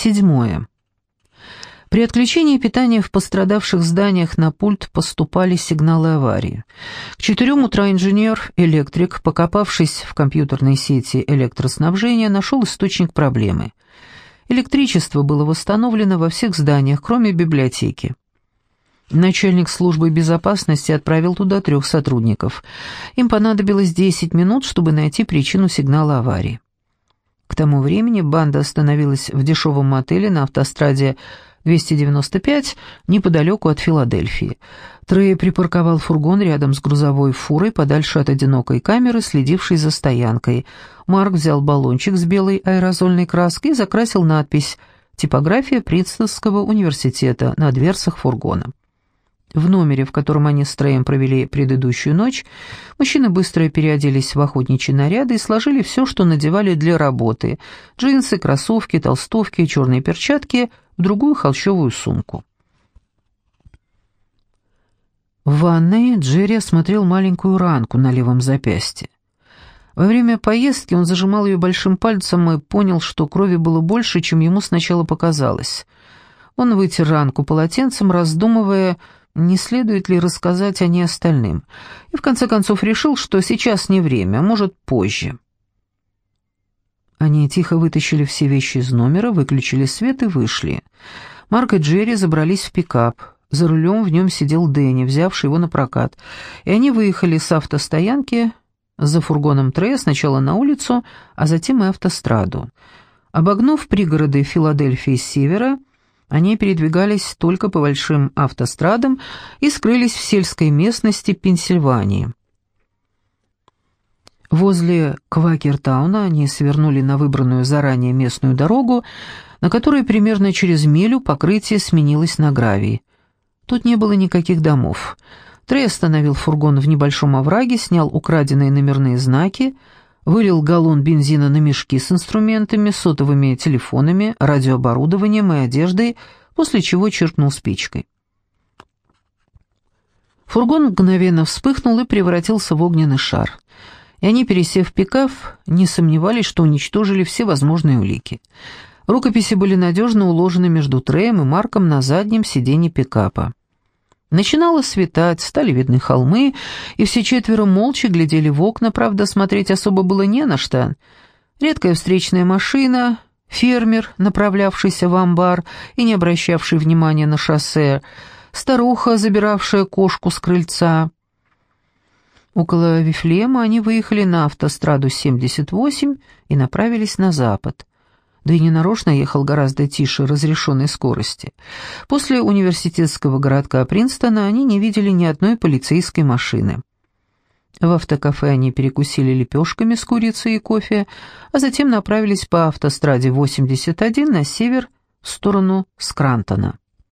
Седьмое. При отключении питания в пострадавших зданиях на пульт поступали сигналы аварии. К четырем утра инженер-электрик, покопавшись в компьютерной сети электроснабжения, нашел источник проблемы. Электричество было восстановлено во всех зданиях, кроме библиотеки. Начальник службы безопасности отправил туда трех сотрудников. Им понадобилось 10 минут, чтобы найти причину сигнала аварии. Тому времени банда остановилась в дешевом мотеле на автостраде 295 неподалеку от Филадельфии. Трей припарковал фургон рядом с грузовой фурой подальше от одинокой камеры, следившей за стоянкой. Марк взял баллончик с белой аэрозольной краской и закрасил надпись «Типография Принстонского университета» на дверцах фургона. В номере, в котором они с Треем провели предыдущую ночь, мужчины быстро переоделись в охотничьи наряды и сложили все, что надевали для работы – джинсы, кроссовки, толстовки, черные перчатки – в другую холщовую сумку. В ванной Джерри осмотрел маленькую ранку на левом запястье. Во время поездки он зажимал ее большим пальцем и понял, что крови было больше, чем ему сначала показалось. Он вытер ранку полотенцем, раздумывая, не следует ли рассказать о ней остальным, и в конце концов решил, что сейчас не время, а может позже. Они тихо вытащили все вещи из номера, выключили свет и вышли. Марк и Джерри забрались в пикап. За рулем в нем сидел Дэнни, взявший его на прокат. И они выехали с автостоянки за фургоном Трея сначала на улицу, а затем и автостраду. Обогнув пригороды Филадельфии с севера, они передвигались только по большим автострадам и скрылись в сельской местности Пенсильвании. Возле Квакертауна они свернули на выбранную заранее местную дорогу, на которой примерно через милю покрытие сменилось на гравий. Тут не было никаких домов. Трей остановил фургон в небольшом овраге, снял украденные номерные знаки, вылил галлон бензина на мешки с инструментами, сотовыми телефонами, радиооборудованием и одеждой, после чего чиркнул спичкой. Фургон мгновенно вспыхнул и превратился в огненный шар — и они, пересев пикап, не сомневались, что уничтожили все возможные улики. Рукописи были надежно уложены между Треем и Марком на заднем сиденье пикапа. Начинало светать, стали видны холмы, и все четверо молча глядели в окна, правда, смотреть особо было не на что. Редкая встречная машина, фермер, направлявшийся в амбар и не обращавший внимания на шоссе, старуха, забиравшая кошку с крыльца, Около Вифлеема они выехали на автостраду 78 и направились на запад. Да и ненарочно ехал гораздо тише разрешенной скорости. После университетского городка Принстона они не видели ни одной полицейской машины. В автокафе они перекусили лепешками с курицей и кофе, а затем направились по автостраде 81 на север в сторону Скрантона.